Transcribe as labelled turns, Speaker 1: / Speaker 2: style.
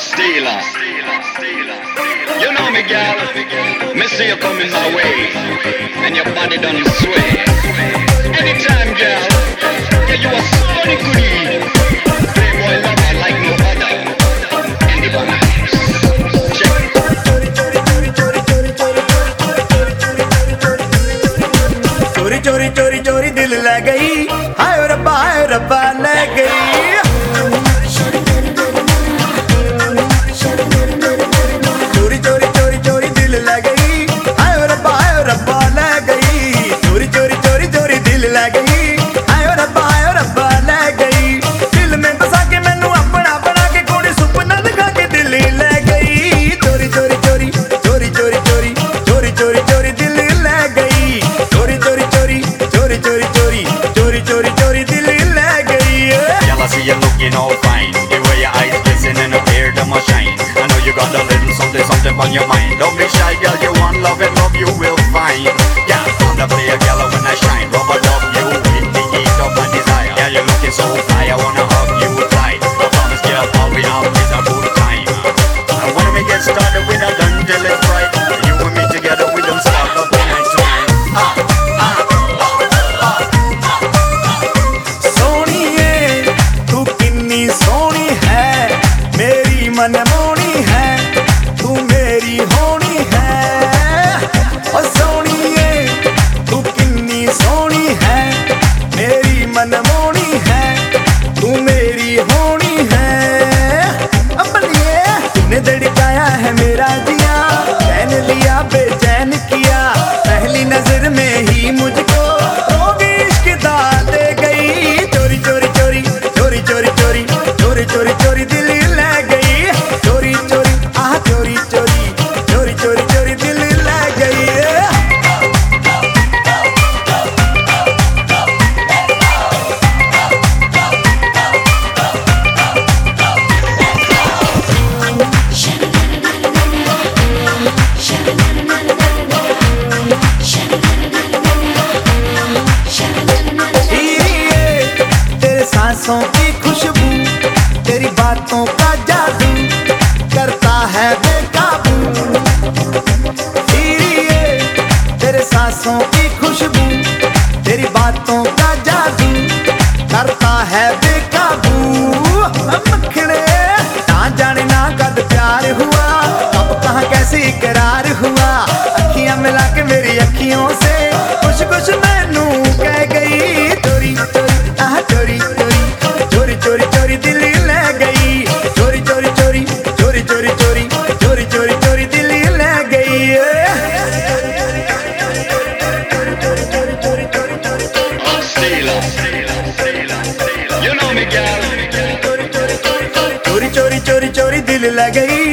Speaker 1: Stealer. You know me, girl. Me see you coming my way, and your body done sway. Anytime, girl. Yeah, you are so good.
Speaker 2: got a little something, something on your mind. Don't be shy, girl, you want love and love you will find. Yeah, on the a girl, when I shine, rubber dub you in the heat of my desire. Yeah, you're looking so fine. I wanna hug you tight. I promise, girl, all we have is a good time. And when we get started, we're not done till it's bright. You and me together, we don't stop up all night tonight.
Speaker 3: Ah. मनमोनी है तू मेरी होनी है। सांसों की खुशबू, तेरी बातों का जादू करता है बेकाबू। तेरे सांसों की खुशबू, तेरी बातों का जादू करता है बेकाबू। मखड़े ना जाने ना कद प्यार हुआ, अब कहाँ कैसे इकरार हुआ। अखियाँ मिला के मेरी अखियों से कुछ कुछ मैनू कह गई, चोरी चोरी चोरी चोरी। चोरी चोरी चोरी चोरी दिल लग गई।